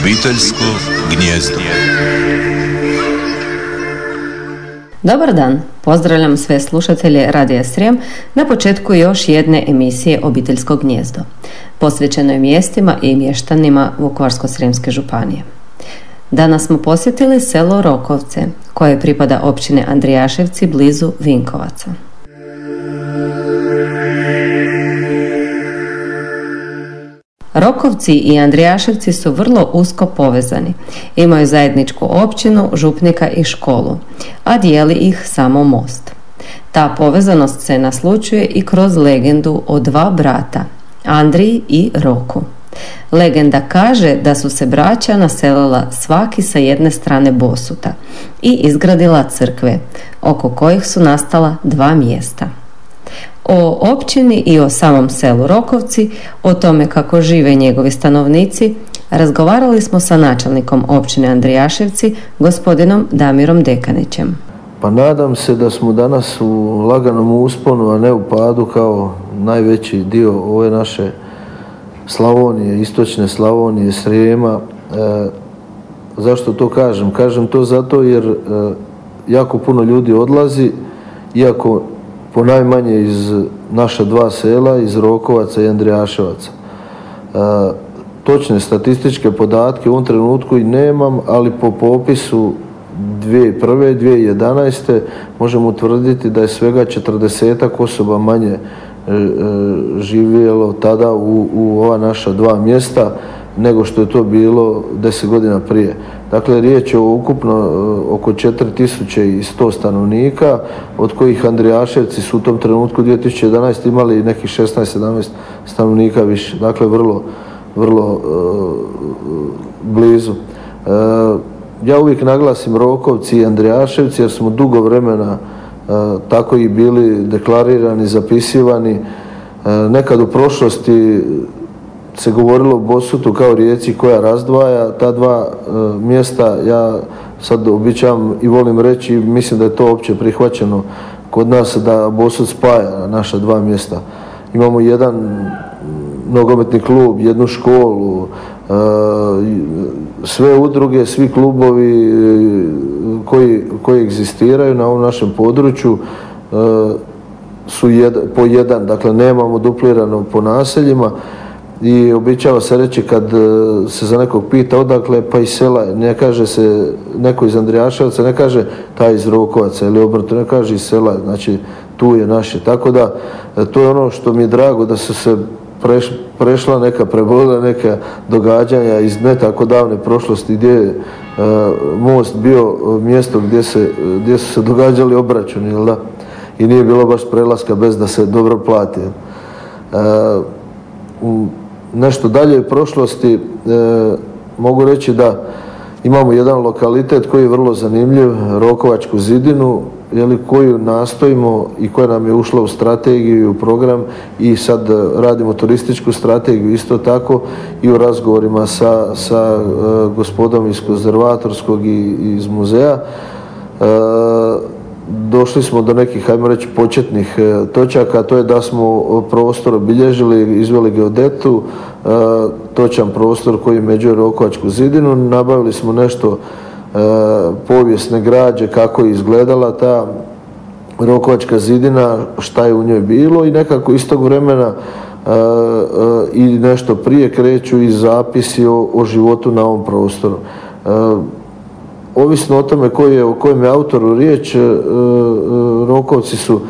Obiteljsko gnjezdo. Dobar dan, pozdravljam sve slušatelje Radija Srijem na početku još jedne emisije Obiteljsko gnjezdo, posvećenoj mjestima i mještanima Vukovarsko-srijemske županije. Danas smo posjetili selo Rokovce, koje pripada općine Andrijaševci blizu Vinkovaca. Rokovci i Andrijaševci su vrlo usko povezani. Imaju zajedničku općinu, župnika i školu, a dijeli ih samo most. Ta povezanost se naslučuje i kroz legendu o dva brata, Andriji i Roku. Legenda kaže da su se braća naselila svaki sa jedne strane Bosuta i izgradila crkve, oko kojih su nastala dva mjesta. O općini i o samom selu Rokovci, o tome kako žive njegovi stanovnici, razgovarali smo sa načelnikom općine Andrijaševci, gospodinom Damirom Dekanićem. Pa nadam se da smo danas u laganom usponu, a ne u padu kao najveći dio ove naše Slavonije, istočne Slavonije, Srijema. E, zašto to kažem? Kažem to zato jer e, jako puno ljudi odlazi, iako ponajmanje iz naša dva sela, iz Rokovaca i Andrijaševaca. E, točne statističke podatke u ovom trenutku i nemam, ali po popisu 2001. 2011. možemo utvrditi da je svega 40 osoba manje E, e, živjelo tada u, u ova naša dva mjesta nego što je to bilo deset godina prije. Dakle, riječ je o ukupno e, oko 4100 stanovnika, od kojih Andrijaševci su u tom trenutku 2011. imali nekih 16-17 stanovnika više. Dakle, vrlo, vrlo blizu. ja uvijek naglasim Rokovci i Andrijaševci jer smo dugo vremena E, tako i bili deklarirani, zapisivani. E, nekad u prošlosti se govorilo o Bosutu kao rijeci koja razdvaja ta dva e, mjesta. Ja sad običavam i volim reći, mislim da je to opće prihvaćeno kod nas da Bosut spaja naša dva mjesta. Imamo jedan nogometni klub, jednu školu, sve udruge, svi klubovi koji, koji egzistiraju na ovom našem području e, su po jedan, dakle nemamo duplirano po naseljima i običava se reći kad e, se za nekog pita odakle pa iz sela, ne kaže se neko iz Andrijaševca, ne kaže taj iz Rokovaca ili obrnuto, ne kaže iz sela, znači tu je naše. Tako da e, to je ono što mi je drago da su se prešla neka prebolila neka događanja iz ne tako davne prošlosti gdje je most bio mjesto gdje, se, gdje su se događali obračuni da? i nije bilo baš prelaska bez da se dobro plati. U nešto dalje u prošlosti e, mogu reći da imamo jedan lokalitet koji je vrlo zanimljiv, Rokovačku zidinu, koju nastojimo i koja nam je ušla u strategiju i u program i sad radimo turističku strategiju isto tako i u razgovorima sa, sa e, gospodom iz konzervatorskog i iz muzeja. E, došli smo do nekih, ajmo reći, početnih točaka, to je da smo prostor obilježili, izveli geodetu, točan prostor koji međuje Rokovačku zidinu, nabavili smo nešto E, povijesne građe, kako je izgledala ta Rokovačka zidina, šta je u njoj bilo i nekako istog vremena e, e, i nešto prije kreću i zapisi o, životu na ovom prostoru. Ovisno o tome koji je, o kojem je autoru riječ, Rokovci su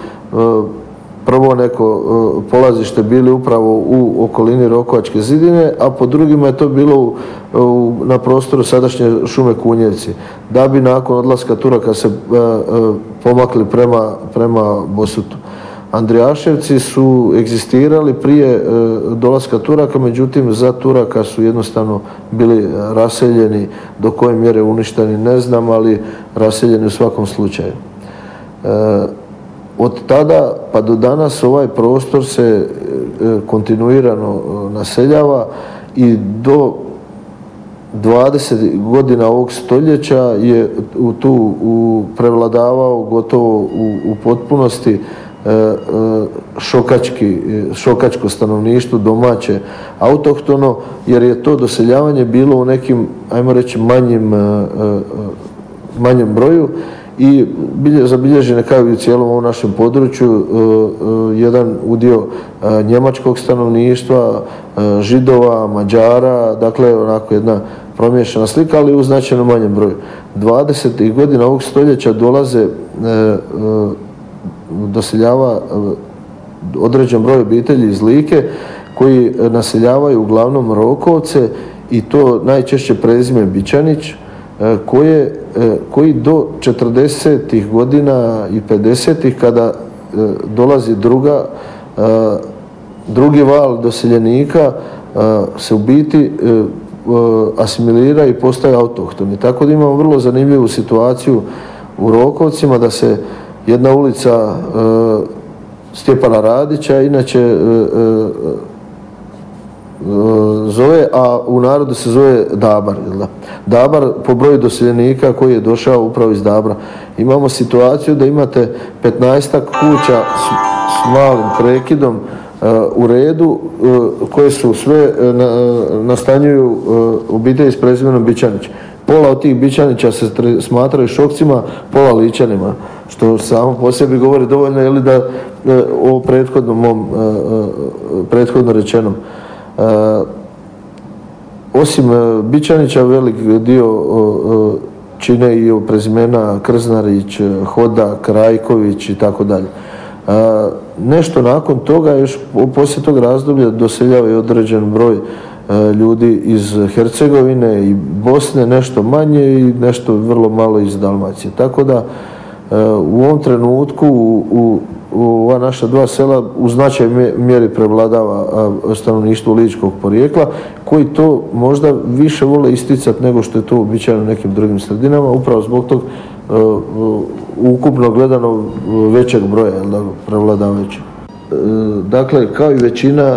prvo neko e, polazište bili upravo u okolini Rokovačke zidine, a po drugima je to bilo na prostoru sadašnje šume Kunjevci. Da bi nakon odlaska Turaka se e, e, pomakli prema, prema Bosutu. Andrijaševci su egzistirali prije dolaska Turaka, međutim za Turaka su jednostavno bili raseljeni, do koje mjere uništeni ne znam, ali raseljeni u svakom slučaju. Od tada pa do danas ovaj prostor se e, kontinuirano e, naseljava i do 20 godina ovog stoljeća je tu u, prevladavao gotovo u, potpunosti šokački, šokačko stanovništvo domaće autohtono jer je to doseljavanje bilo u nekim ajmo reći manjim manjem broju i zabilježene kao i u cijelom ovom našem području jedan udio njemačkog stanovništva, židova, mađara, dakle onako jedna promješana slika, ali u značajno manjem broju. 20. godina ovog stoljeća dolaze, doseljava određen broj obitelji iz Like koji naseljavaju uglavnom Rokovce i to najčešće prezime Bičanić koje, koji do 40. godina i 50. kada dolazi druga drugi val doseljenika se u biti asimilira i postaje autohtoni. Tako da imamo vrlo zanimljivu situaciju u Rokovcima da se jedna ulica Stjepana Radića inače zove, a u narodu se zove Dabar. Da? Dabar po broju doseljenika koji je došao upravo iz Dabra. Imamo situaciju da imate 15 kuća s malim prekidom u redu koje su sve nastanjuju obitelji s prezimenom Bičanić. Pola od tih Bičanića se smatraju šokcima, pola ličanima, što samo po sebi govori dovoljno je li da o prethodnom mom, prethodno rečenom. Osim Bičanića velik dio čine i prezimena Krznarić, Hodak, Rajković i tako dalje. Nešto nakon toga, još poslije tog razdoblja doseljava i određen broj ljudi iz Hercegovine i Bosne, nešto manje i nešto vrlo malo iz Dalmacije. Tako da u ovom trenutku u, ova naša dva sela u značajnoj mjeri prevladava stanovništvo ličkog porijekla koji to možda više vole isticati nego što je to uobičajeno u nekim drugim sredinama, upravo zbog tog ukupno gledano većeg broja prevladavajućeg. Dakle, kao i većina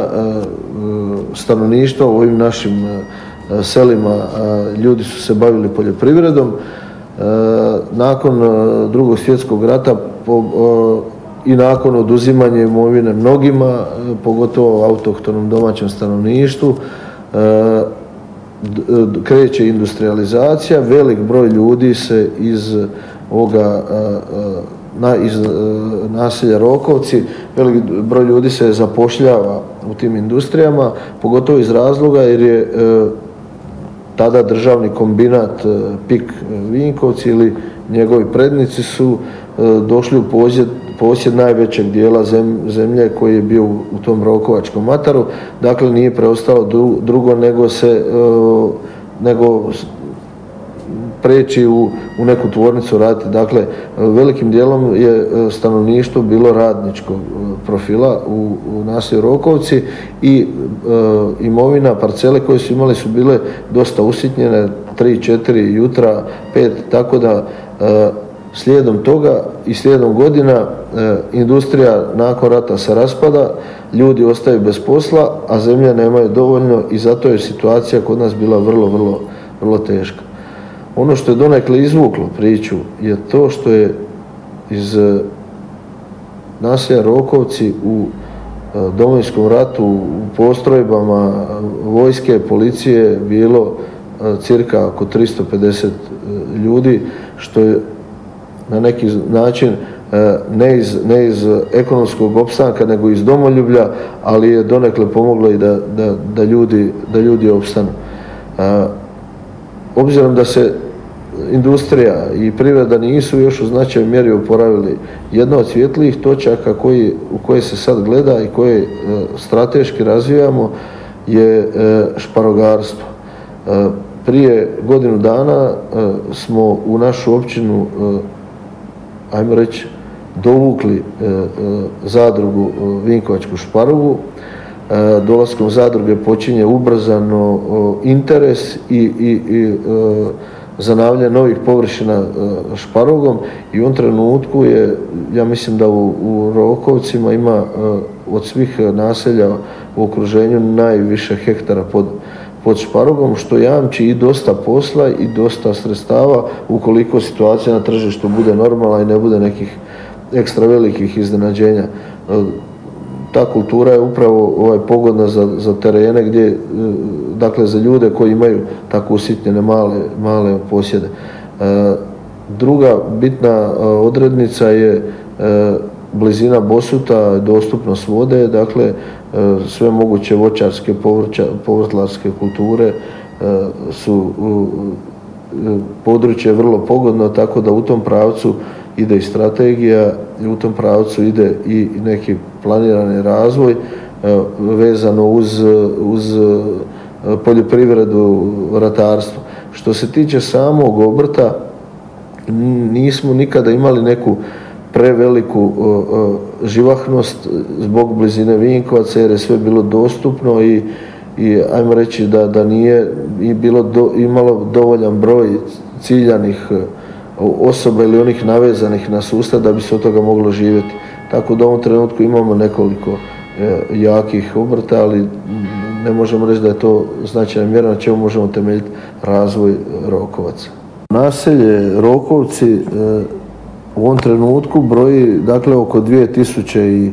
stanovništva u ovim našim selima ljudi su se bavili poljoprivredom. Nakon drugog svjetskog rata i nakon oduzimanja imovine mnogima, pogotovo autohtonom domaćem stanovništvu, kreće industrializacija, velik broj ljudi se iz ovoga iz naselja Rokovci, velik broj ljudi se zapošljava u tim industrijama, pogotovo iz razloga jer je tada državni kombinat PIK Vinkovci ili njegovi prednici su došli u posjed, posjed najvećeg dijela zemlje koji je bio u tom Rokovačkom mataru. Dakle, nije preostalo drugo nego se nego preći u, u neku tvornicu raditi. Dakle, velikim dijelom je stanovništvo bilo radničkog profila u, u naselju Rokovci i imovina, parcele koje su imali su bile dosta usitnjene, 3, 4 jutra, 5, tako da slijedom toga i slijedom godina industrija nakon rata se raspada, ljudi ostaju bez posla, a zemlja nemaju dovoljno i zato je situacija kod nas bila vrlo, vrlo, vrlo teška. Ono što je donekle izvuklo priču je to što je iz naselja Rokovci u Domovinskom ratu u postrojbama vojske, policije bilo cirka oko 350 ljudi, što je na neki način ne iz, ne iz ekonomskog opstanka nego iz domoljublja, ali je donekle pomoglo i da, da, da, ljudi, da ljudi opstanu. Obzirom da se industrija i privreda nisu još u značajnoj mjeri oporavili. Jedna od svjetlijih točaka koji, u koje se sad gleda i koje e, strateški razvijamo je e, šparogarstvo. E, prije godinu dana smo u našu općinu, ajmo reći, dovukli zadrugu Vinkovačku šparovu. Dolaskom zadruge počinje ubrzano interes i, i, i zanavljanje novih površina e, šparogom i u ovom trenutku je, ja mislim da u, u Rokovcima ima e, od svih naselja u okruženju najviše hektara pod, pod šparogom, što jamči i dosta posla i dosta sredstava ukoliko situacija na tržištu bude normalna i ne bude nekih ekstra velikih iznenađenja. Ta kultura je upravo ovaj pogodna za, za terene gdje, dakle za ljude koji imaju tako usitnjene male, male posjede. Druga bitna odrednica je blizina Bosuta, dostupnost vode, dakle sve moguće voćarske, povrtlarske kulture su područje vrlo pogodno, tako da u tom pravcu ide i strategija i u tom pravcu ide i neki planirani razvoj vezano uz, uz poljoprivredu, ratarstvo. Što se tiče samog obrta, nismo nikada imali neku preveliku živahnost zbog blizine Vinkovaca jer je sve bilo dostupno i, i ajmo reći da, da nije i bilo do, imalo dovoljan broj ciljanih osoba ili onih navezanih na sustav da bi se od toga moglo živjeti. Tako da u ovom trenutku imamo nekoliko e, jakih obrta, ali ne možemo reći da je to značajna mjera na čemu možemo temeljiti razvoj Rokovaca. Naselje Rokovci e, u ovom trenutku broji dakle oko 2000 i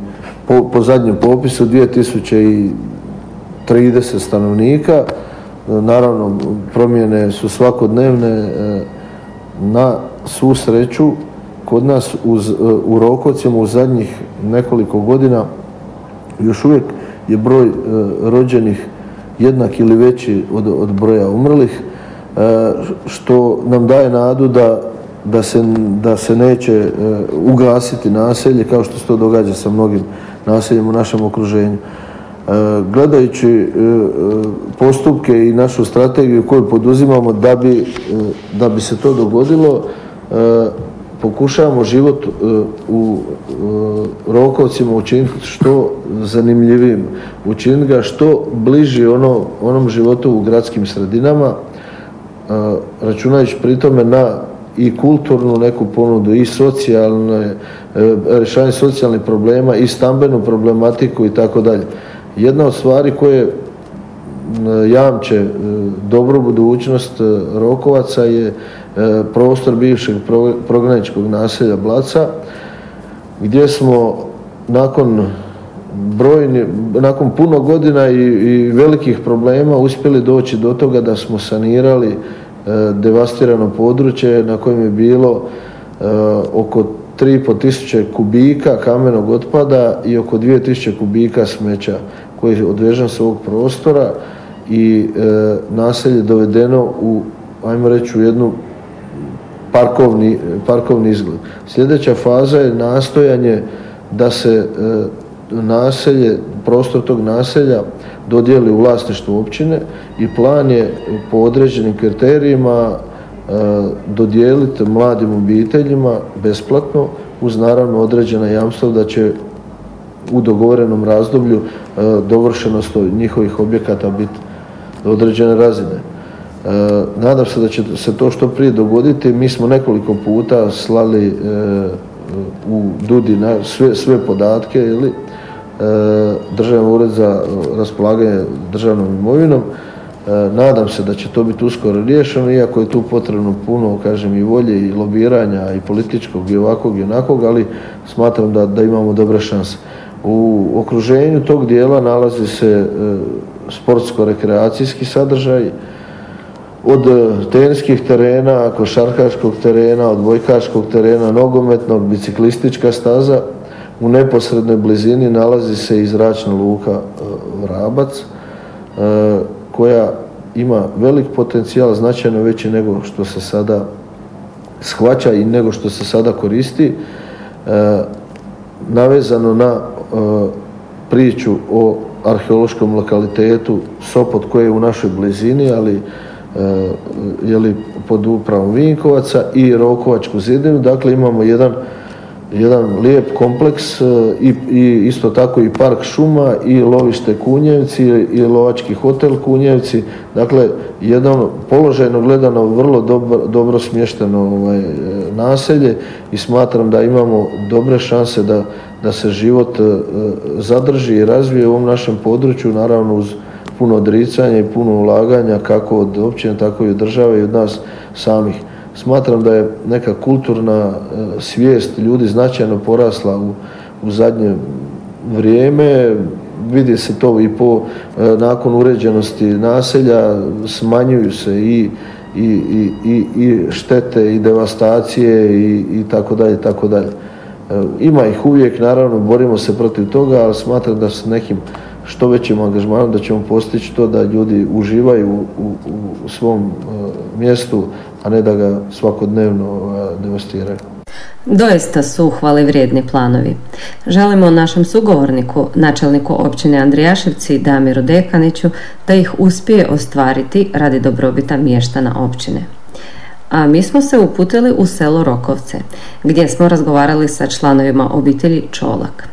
po, zadnjem popisu 2030 stanovnika. E, naravno promjene su svakodnevne na svu sreću kod nas e, u Rokovcima u zadnjih nekoliko godina još uvijek je broj e, rođenih jednak ili veći od, od broja umrlih e, što nam daje nadu da, da, se, da se neće ugasiti naselje kao što se to događa sa mnogim naseljima u našem okruženju. Gledajući postupke i našu strategiju koju poduzimamo da bi, da bi se to dogodilo, pokušavamo život u Rokovcima učiniti što zanimljivim, učiniti ga što bliži ono, onom životu u gradskim sredinama, računajući pri tome na i kulturnu neku ponudu i socijalne, e, rješavanje socijalnih problema i stambenu problematiku i tako dalje. Jedna od stvari koje jamče e, dobru budućnost e, Rokovaca je e, prostor bivšeg prognaničkog naselja Blaca gdje smo nakon brojni, nakon puno godina i, i velikih problema uspjeli doći do toga da smo sanirali devastirano područje na kojem je bilo oko 3,5 tisuće kubika kamenog otpada i oko 2000 kubika smeća koji je odvežen s ovog prostora i e, naselje dovedeno u, ajmo reći, u jednu parkovni, parkovni izgled. Sljedeća faza je nastojanje da se e, naselje, prostor tog naselja dodijeli u vlasništvo općine i plan je po određenim kriterijima dodijeliti mladim obiteljima besplatno uz naravno određena jamstva da će u dogovorenom razdoblju e, dovršenost njihovih objekata biti određene razine. E, nadam se da će se to što prije dogoditi. Mi smo nekoliko puta slali e, u DUDI sve, podatke ili e, Državni ured za raspolaganje državnom imovinom. Nadam se da će to biti uskoro riješeno, iako je tu potrebno puno, kažem, i volje i lobiranja i političkog i ovakvog i onakvog, ali smatram da, da imamo dobre šanse. U okruženju tog dijela nalazi se sportsko-rekreacijski sadržaj, od e, terenskih terena, košarkaškog terena, od bojkaškog terena, nogometnog, biciklistička staza. U neposrednoj blizini nalazi se i zračna luka e, Vrabac, e, koja ima velik potencijal, značajno veći nego što se sada shvaća i nego što se sada koristi, navezano na priču o arheološkom lokalitetu Sopot koji je u našoj blizini, ali e, je li pod upravom Vinkovaca i Rokovačku zidinu. Dakle, imamo jedan jedan lijep kompleks e, i, i isto tako i park šuma i lovište Kunjevci i lovački hotel Kunjevci. Dakle, jedno položajno gledano vrlo dobro, dobro smješteno ovaj, naselje i smatram da imamo dobre šanse da, da se život e, zadrži i razvije u ovom našem području, naravno uz puno odricanja i puno ulaganja kako od općine, tako i od države i od nas samih. Smatram da je neka kulturna svijest ljudi značajno porasla u, u zadnje vrijeme. Vidi se to i po nakon uređenosti naselja, smanjuju se i i, i, i štete i devastacije i, i tako dalje, tako dalje. Ima ih uvijek, naravno, borimo se protiv toga, ali smatram da s nekim što većim angažmanom da ćemo postići to da ljudi uživaju u, u svom e, mjestu, a ne da ga svakodnevno e, devastiraju. Doista su hvali vrijedni planovi. Želimo našem sugovorniku, načelniku općine Andrijaševci Damiru Dekaniću, da ih uspije ostvariti radi dobrobita mještana općine. A mi smo se uputili u selo Rokovce, gdje smo razgovarali sa članovima obitelji Čolak.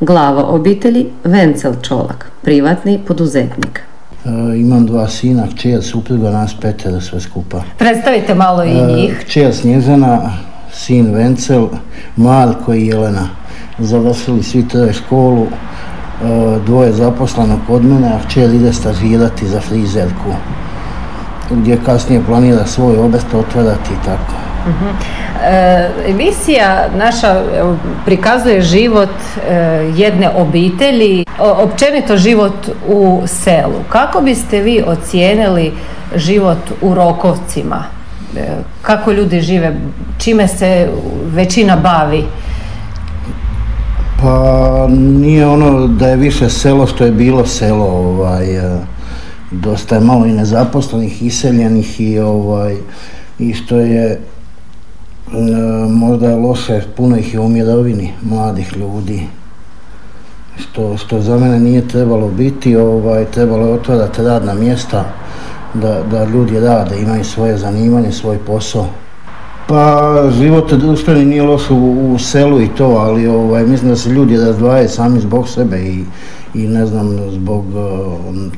Glava obitelji Vencel Čolak, privatni poduzetnik. E, imam dva sina, kćer supruga, nas petero sve skupa. Predstavite malo i e, njih. Kćer Snježana, sin Vencel, Marko i Jelena. Završili svi troje školu, e, dvoje zaposleno kod mene, a kćer ide stažirati za frizerku gdje kasnije planira svoj obrt otvarati i tako. E, emisija naša prikazuje život e, jedne obitelji, općenito život u selu. Kako biste vi ocijenili život u Rokovcima? E, kako ljudi žive, čime se većina bavi? Pa nije ono da je više selo što je bilo selo, ovaj, dosta je malo i nezaposlenih, iseljenih i ovaj, i što je možda je loše, puno ih je u mirovini, mladih ljudi. Što, što za mene nije trebalo biti, ovaj, trebalo je otvarati radna mjesta, da, da ljudi rade, imaju svoje zanimanje, svoj posao. Pa život društveni nije loš u, selu i to, ali ovaj, mislim da se ljudi razdvajaju sami zbog sebe i, i ne znam zbog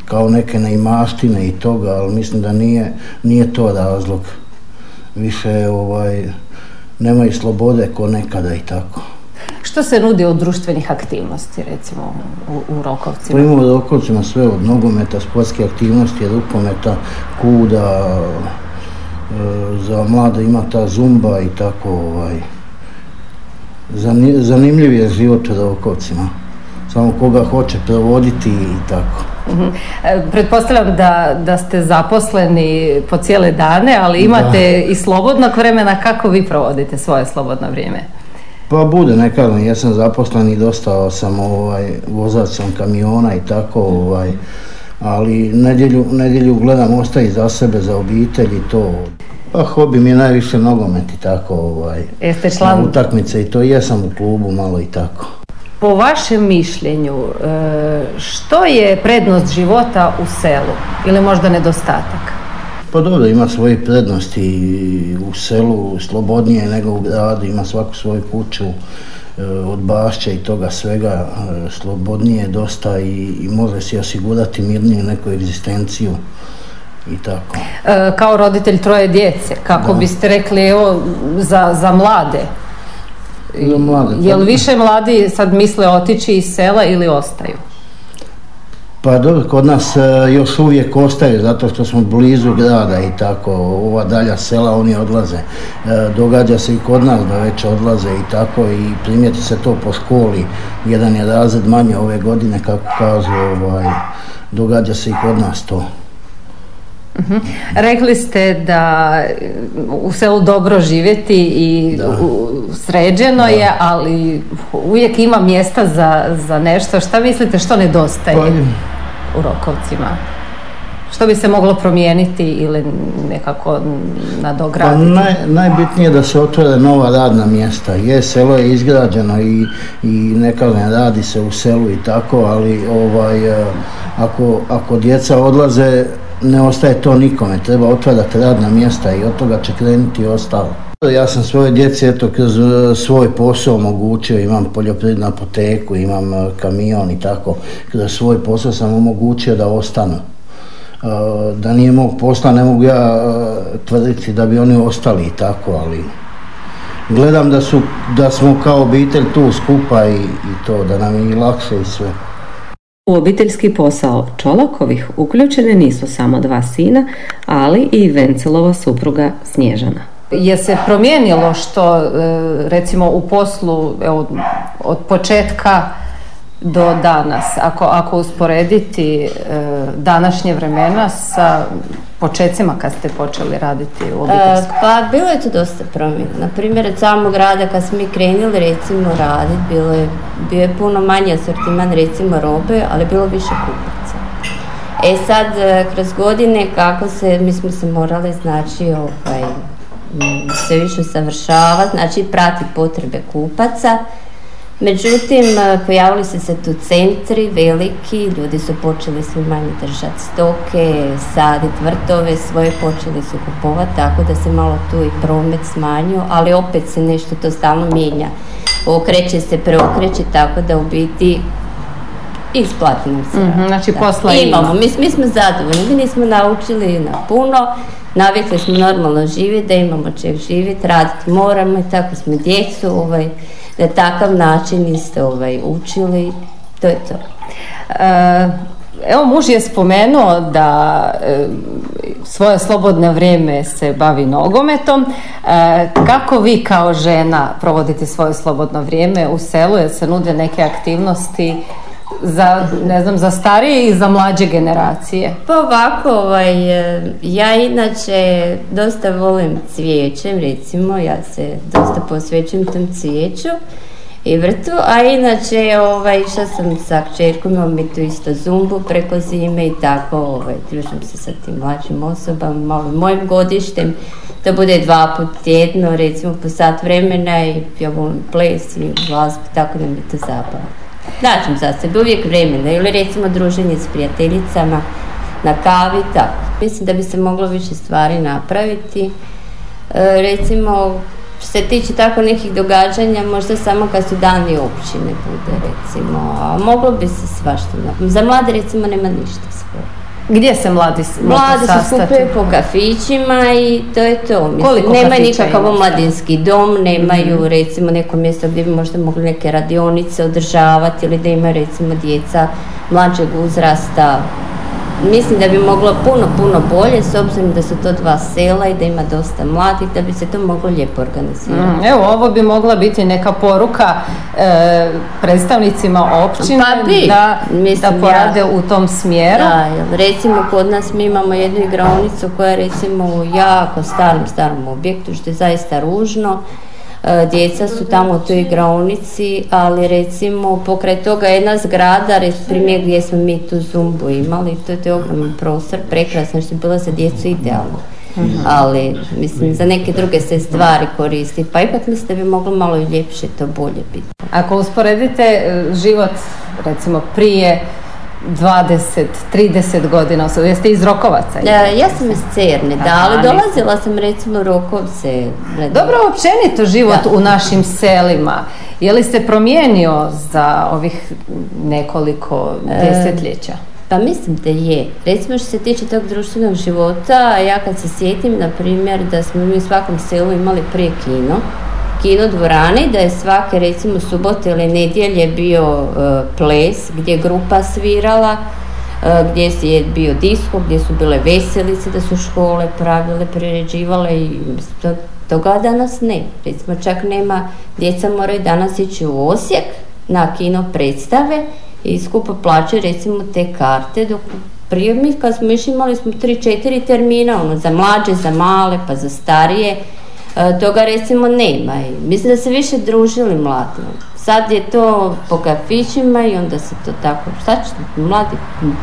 kao neke neimaštine i toga, ali mislim da nije, nije to razlog. Više ovaj, nemaju slobode ko nekada i tako. Što se nudi od društvenih aktivnosti, recimo, u, u Rokovcima? Pa imamo u Rokovcima sve od nogometa, sportske aktivnosti, rukometa, kuda, e, za mlade ima ta zumba i tako, ovaj. Zanimljiv je život u Rokovcima. Samo koga hoće provoditi i tako. Mhm. E, pretpostavljam da, da ste zaposleni po cijele dane, ali imate i slobodnog vremena. Kako vi provodite svoje slobodno vrijeme? Pa bude, ne kažem, ja sam zaposlen i dostao sam ovaj, vozač sam kamiona i tako, ovaj, ali nedjelju, nedjelju gledam ostaje za sebe, za obitelj i to. Pa hobi mi je najviše nogomet i tako, ovaj, Jeste član? utakmice i to, jesam u klubu malo i tako. Po vašem mišljenju, e, što je prednost života u selu ili možda nedostatak? Pa dobro, ima svoje prednosti u selu, slobodnije nego u gradu, ima svaku svoju kuću e, od bašća i toga svega, e, slobodnije dosta i, i može si osigurati mirniju neku egzistenciju i tako. kao roditelj troje djece, kako biste rekli evo, za, za mlade? Je li više mladi sad misle otići iz sela ili ostaju? Pa dobro, kod nas e, još uvijek ostaju zato što smo blizu grada i tako, ova dalja sela oni odlaze. E, događa se i kod nas da već odlaze i tako i primijeti se to po školi. Jedan je razred manje ove godine kako kažu, ovaj, događa se i kod nas to. Mhm. Rekli ste da u selu dobro živjeti i sređeno je, ali uvijek ima mjesta za, za nešto. Šta mislite što nedostaje pa u Rokovcima? Što bi se moglo promijeniti ili nekako nadograditi? Pa naj, najbitnije je da se otvore nova radna mjesta. Je, selo je izgrađeno i, i neka ne radi se u selu i tako, ali ovaj, eh, ako, ako djeca odlaze ne ostaje to nikome, treba otvarati radna mjesta i od toga će krenuti ostalo. Ja sam svoje djece eto kroz e, svoj posao omogućio, imam poljoprivrednu apoteku, imam e, kamion i tako, kroz svoj posao sam omogućio da ostanu. E, da nije mog posla ne mogu ja tvrditi da bi oni ostali i tako, ali gledam da, su, da smo kao obitelj tu skupa i, i to, da nam je i lakše i sve. U obiteljski posao Čolakovih uključene nisu samo dva sina, ali i Vencelova supruga Snježana. Je se promijenilo što e, recimo u poslu evo, od početka do danas, ako, ako usporediti e, današnje vremena sa počecima kad ste počeli raditi u obiteljskom? pa bilo je to dosta promjena. Na primjer, od samog rada kad smo mi krenuli recimo raditi, bilo je, bio je puno manji asortiman recimo robe, ali bilo više kupaca. E sad, kroz godine kako se, mi smo se morali znači ovaj, sve više usavršavati, znači prati potrebe kupaca. Međutim, pojavili su se tu centri veliki, ljudi su počeli sve manje držati stoke, saditi vrtove, svoje počeli su kupovati, tako da se malo tu i promet smanjio, ali opet se nešto to stalno mijenja. Okreće se, preokreće, tako da u biti isplati nam se. Mhm, znači posla imamo. Mi, mi smo zadovoljni, mi nismo naučili na puno, navikli smo normalno živjeti, da imamo čeg živjeti, raditi moramo i tako smo djecu ovaj, na takav način isto ovaj, učili, to je to. E, evo muž je spomenuo da e, svoje slobodno vrijeme se bavi nogometom. E, kako vi kao žena provodite svoje slobodno vrijeme u selu? Jer se nude neke aktivnosti za, ne znam, za starije i za mlađe generacije? Pa ovako, ovaj, ja inače dosta volim cvijećem, recimo, ja se dosta posvećujem tom cvijeću i vrtu, a inače ovaj, išla sam sa kćerkom, imamo mi tu isto zumbu preko zime i tako, ovaj, družim se sa tim mlađim osobama, malo mojim godištem, to bude dva put tjedno, recimo po sat vremena i ja volim ples i glazbu, tako da mi to zabavno. Daćem za sebe uvijek vremena ili recimo druženje s prijateljicama na kavi, tako. Mislim da bi se moglo više stvari napraviti. E, recimo, što se tiče tako nekih događanja, možda samo kad su dani općine bude recimo, moglo bi se svašta. Za mlade recimo nema ništa skoro. Gdje se mladi Mladi se skupaju po kafićima i to je to. Mislim, Koliko nemaju nikakav omladinski dom, nemaju mm recimo neko mjesto gdje bi možda mogli neke radionice održavati ili da imaju recimo djeca mlađeg uzrasta Mislim da bi moglo puno, puno bolje s obzirom da su to dva sela i da ima dosta mladih, da bi se to moglo lijepo organizirati. Mm, evo, ovo bi mogla biti neka poruka e, predstavnicima općine pa bi, da, da porade u tom smjeru. Da, recimo kod nas mi imamo jednu igronicu koja je recimo u jako starom, starom objektu, što je zaista ružno djeca su tamo u toj igraonici, ali recimo pokraj toga jedna zgrada, primjer gdje smo mi tu zumbu imali, to je, ogroman prostor, prekrasno što je bilo za djecu idealno. Ali, mislim, za neke druge se stvari koristi, pa ipak mislim da bi moglo malo ljepše to bolje biti. Ako usporedite e, život, recimo, prije 20, 30 godina, jeste iz Rokovaca? Ja, ja sam iz Cerne, da, ali dolazila sam recimo Rokovce. Dobro, općenito život u našim selima. Je li se promijenio za ovih nekoliko e, desetljeća? Pa mislim da je. Recimo što se tiče tog društvenog života, ja kad se sjetim, na primjer, da smo mi u svakom selu imali prije kino, kino dvorani, da je svake recimo subote ili nedjelje bio e, ples gdje je grupa svirala, e, gdje je bio disko, gdje su bile veselice, da su škole pravile, priređivale i to, toga danas ne. Recimo čak nema, djeca moraju danas ići u Osijek na kino predstave i skupo plaćaju recimo te karte dok prije mi kad smo išli imali smo 3-4 termina, ono, za mlađe, za male, pa za starije toga recimo nema. I mislim da se više družili mladi. Sad je to po kafićima i onda se to tako, šta će mladi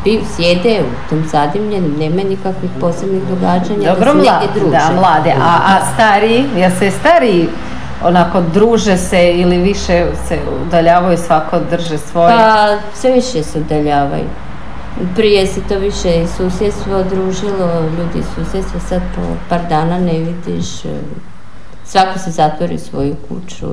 piju, sjede u tom zadimljenom, nema nikakvih posebnih događanja. Dobro, da, mlade, da, mlade, a, a stariji, ja se stariji onako druže se ili više se udaljavaju, svako drže svoje? Pa sve više se udaljavaju. Prije se to više i susjedstvo družilo, ljudi susjedstva sad po par dana ne vidiš, svako se zatvori svoju kuću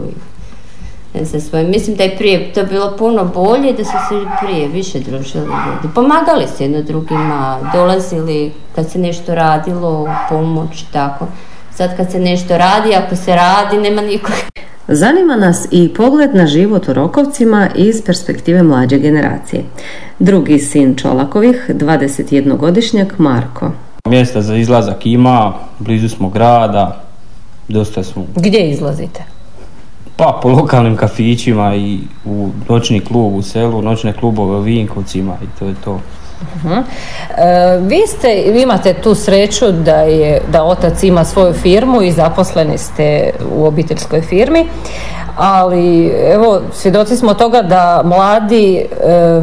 i sa svojim. Mislim da je prije to bilo puno bolje, da su se prije više družili ljudi. Pomagali se jedno drugima, dolazili kad se nešto radilo, pomoć i tako. Sad kad se nešto radi, ako se radi, nema nikog. Zanima nas i pogled na život u Rokovcima iz perspektive mlađe generacije. Drugi sin Čolakovih, 21-godišnjak Marko. Mjesta za izlazak ima, blizu smo grada, dosta smo. Gdje izlazite? Pa po lokalnim kafićima i u noćni klub u selu, noćne klubove u Vinkovcima i to je to. E, vi ste, vi imate tu sreću da je, da otac ima svoju firmu i zaposleni ste u obiteljskoj firmi, ali evo svjedoci smo toga da mladi e,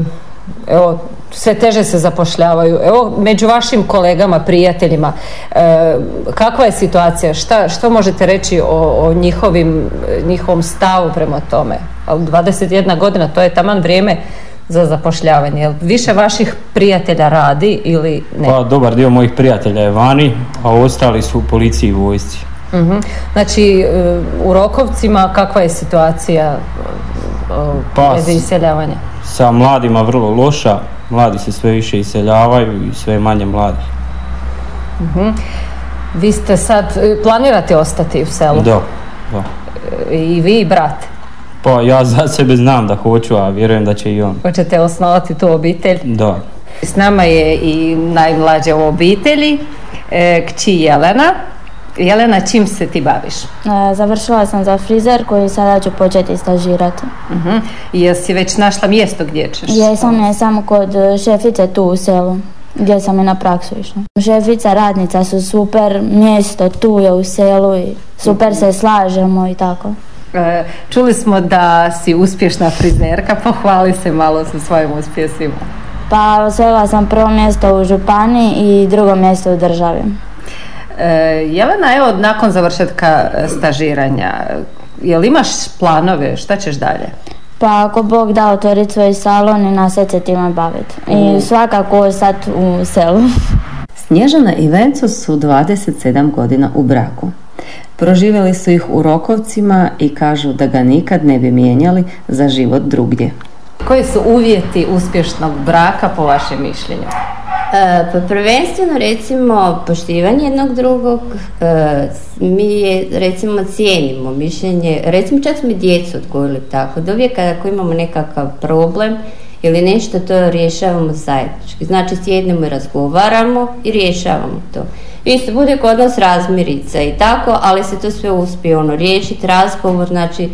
evo sve teže se zapošljavaju. Evo, među vašim kolegama, prijateljima, e, kakva je situacija? Šta, što možete reći o, o njihovim, njihovom stavu prema tome? Ali 21 godina, to je taman vrijeme za zapošljavanje. Jel više vaših prijatelja radi ili ne? Pa dobar dio mojih prijatelja je vani, a ostali su u policiji i vojsci. Mhm. Znači, e, u Rokovcima kakva je situacija e, Pa, bez iseljavanja? Sa mladima vrlo loša, mladi se sve više iseljavaju i sve manje mladih. Vi ste sad, e, planirate ostati u selu? Da, da. E, I vi i brat? Pa ja za sebe znam da hoću, a vjerujem da će i on. Hoćete osnovati tu obitelj? Da. S nama je i najmlađa u obitelji, e, kći Jelena. Jelena, čim se ti baviš? E, Završila sam za frizerku i sada ću početi stažirati. uh Jesi već našla mjesto gdje ćeš? Jesam, jesam kod šefice tu u selu gdje sam i na praksu išla. Šefica, radnica su super, mjesto tu je u selu i super se slažemo i tako. E, Čuli smo da si uspješna frizerka, pohvali se malo sa svojim uspjesima. Pa osvojila sam prvo mjesto u županiji i drugo mjesto u državi. E, Jelena, evo, nakon završetka e, stažiranja, jel imaš planove, šta ćeš dalje? Pa ako Bog da otvoriti svoj salon i nastaviti se time baviti. I svakako sad u selu. Snježana i Venco su 27 godina u braku. Proživjeli su ih u Rokovcima i kažu da ga nikad ne bi mijenjali za život drugdje. Koji su uvjeti uspješnog braka po vašem mišljenju? Pa prvenstveno recimo poštivanje jednog drugog, e, mi recimo cijenimo mišljenje, recimo čak smo i djecu odgojili tako, da uvijek ako imamo nekakav problem ili nešto to rješavamo zajednički. Znači sjednemo i razgovaramo i rješavamo to. Isto bude kod nas razmirica i tako, ali se to sve uspije ono riješiti, razgovor, znači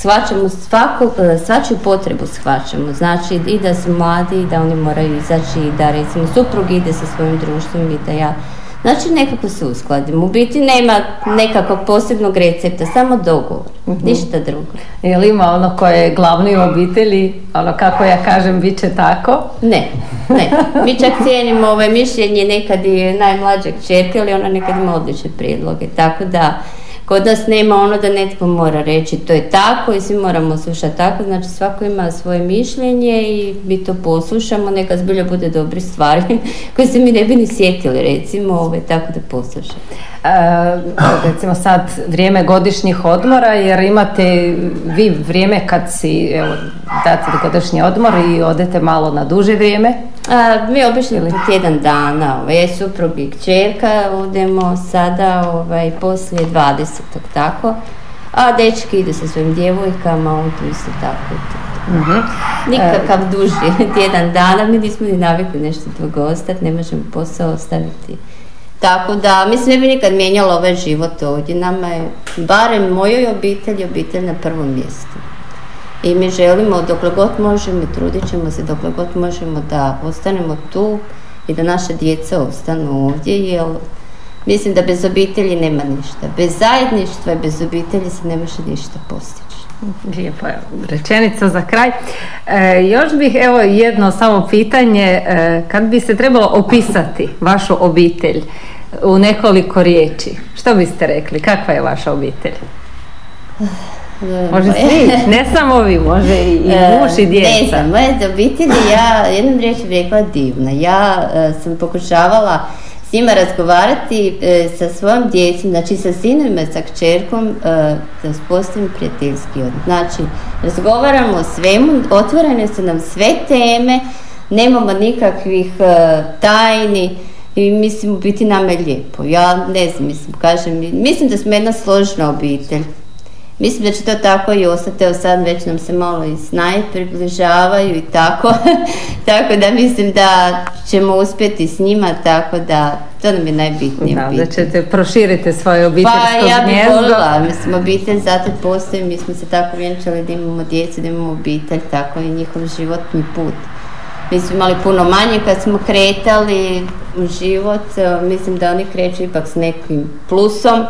shvaćamo svaku, e, svačiju potrebu shvaćamo, znači i da su mladi i da oni moraju izaći i da recimo suprug ide sa svojim društvom i da ja Znači nekako se uskladimo. U biti nema nekakvog posebnog recepta, samo dogovor, ništa drugo. Je li ima ono koje je glavni u obitelji, ono kako ja kažem, bit će tako? Ne, ne. Mi čak cijenimo ove mišljenje nekad i najmlađeg čerke, ali ona nekad ima odlične prijedloge. Tako da kod nas nema ono da netko mora reći to je tako i svi moramo slušati tako, znači svako ima svoje mišljenje i mi to poslušamo, neka zbilja bude dobri stvari koje se mi ne bi ni sjetili recimo, ove, tako da poslušamo. E, recimo sad vrijeme godišnjih odmora jer imate vi vrijeme kad si evo, date godišnji odmor i odete malo na duže vrijeme. A, mi obično po tjedan dana, ovaj, je suprug i kćerka, odemo sada ovaj, poslije 20. tako, a dečki ide sa svojim djevojkama, on tu isto tako. Nikakav duži tjedan dana, mi nismo ni navikli nešto dugo ostati, ne možemo posao ostaviti. Tako da, mislim, ne bi nikad mijenjalo ovaj život ovdje. Nama je, barem mojoj obitelji, obitelj na prvom mjestu. I mi želimo dokle god možemo trudit ćemo se dokle god možemo da ostanemo tu i da naša djeca ostanu ovdje jer mislim da bez obitelji nema ništa. Bez zajedništva i bez obitelji se ne može ništa postići. Lijepa rečenica za kraj. E, još bih evo jedno samo pitanje, e, kad bi se trebalo opisati vašu obitelj u nekoliko riječi, što biste rekli, kakva je vaša obitelj? Može svi, ne samo vi, može i, i muž i E, Ne djeca. znam, moje obitelji, ja jednom riječju bi rekla divna. Ja e, sam pokušavala s njima razgovarati e, sa svojom djecom, znači sa sinovima, sa kćerkom, e, da uspostavim prijateljski odnos. Znači, razgovaramo o svemu, otvorene su nam sve teme, nemamo nikakvih e, tajni i mislim u biti nama je lijepo. Ja ne znam, mislim, kažem, mislim da smo jedna složna obitelj. Mislim da će to tako i ostati, evo sad već nam se malo i snaje približavaju i tako, tako da mislim da ćemo uspjeti s njima, tako da to nam je najbitnije. Da, da ćete proširiti svoje obiteljsko Pa ja bih gnjezdo. volila, mislim obitelj zato postoji, mi smo se tako vjenčali da imamo djecu, da imamo obitelj, tako i njihov životni put. Mi smo imali puno manje kad smo kretali u život, mislim da oni kreću ipak s nekim plusom,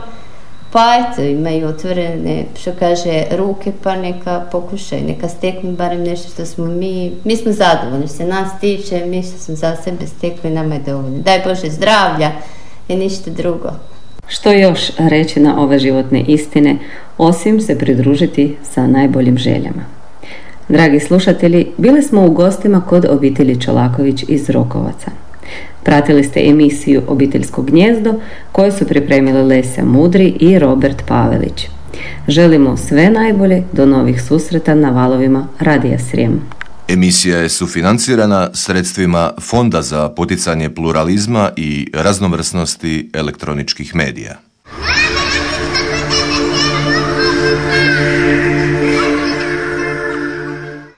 pa eto, imaju otvorene, što kaže, ruke, pa neka pokušaju, neka steknu barem nešto što smo mi, mi smo zadovoljni, što se nas tiče, mi što smo za sebe stekli, nama je dovoljno. Daj Bože zdravlja i ništa drugo. Što još reći na ove životne istine, osim se pridružiti sa najboljim željama? Dragi slušatelji, bili smo u gostima kod obitelji Čolaković iz Rokovaca. Pratili ste emisiju Obiteljsko gnjezdo koju su pripremili Lesa Mudri i Robert Pavelić. Želimo sve najbolje do novih susreta na valovima Radija Srijem. Emisija je sufinancirana sredstvima Fonda za poticanje pluralizma i raznovrsnosti elektroničkih medija.